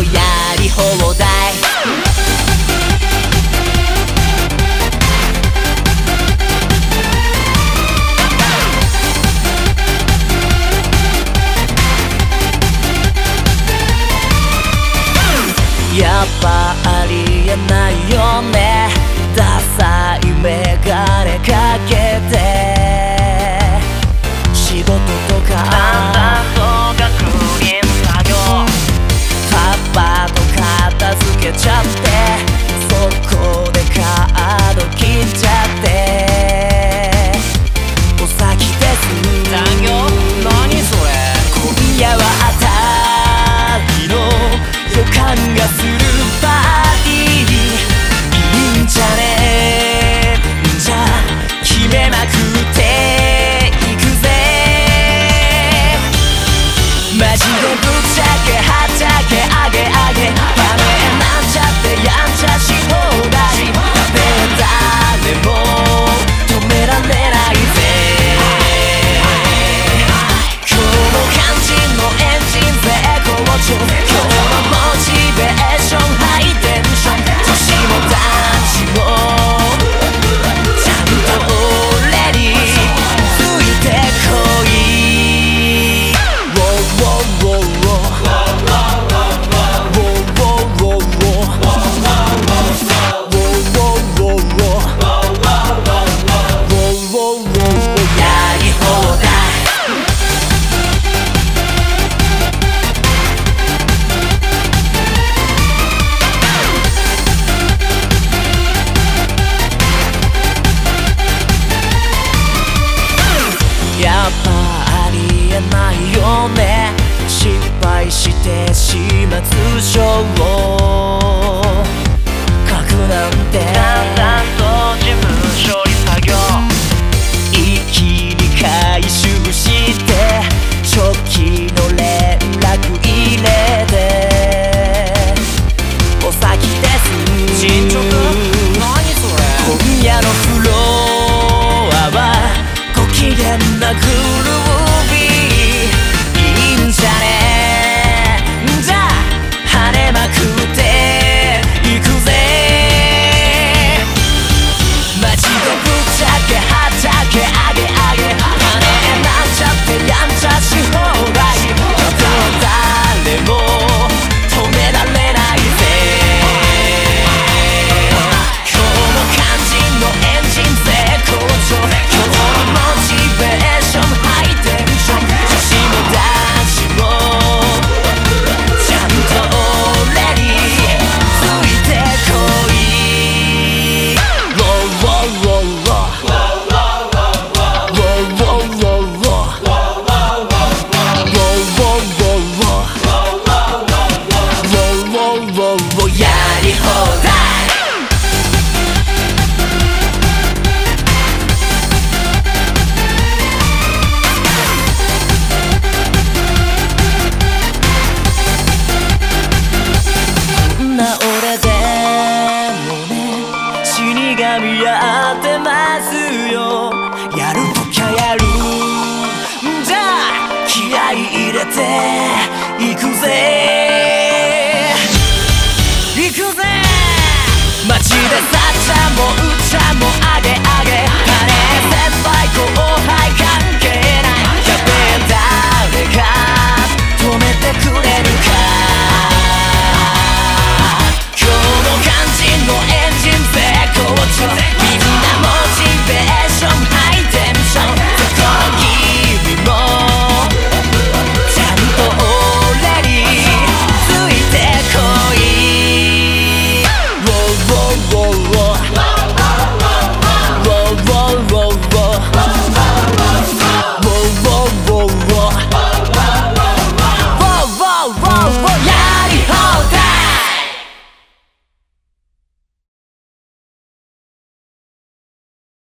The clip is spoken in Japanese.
やり放題。やっぱ敗して始末書を書くなんてだんだんと事務処理作業。一気に回収して直キの連絡入れてお先です進捗何それ今夜のフロアはご機嫌なグルが見合ってますよ。やるときゃやる。んだ気合い入れていくぜ。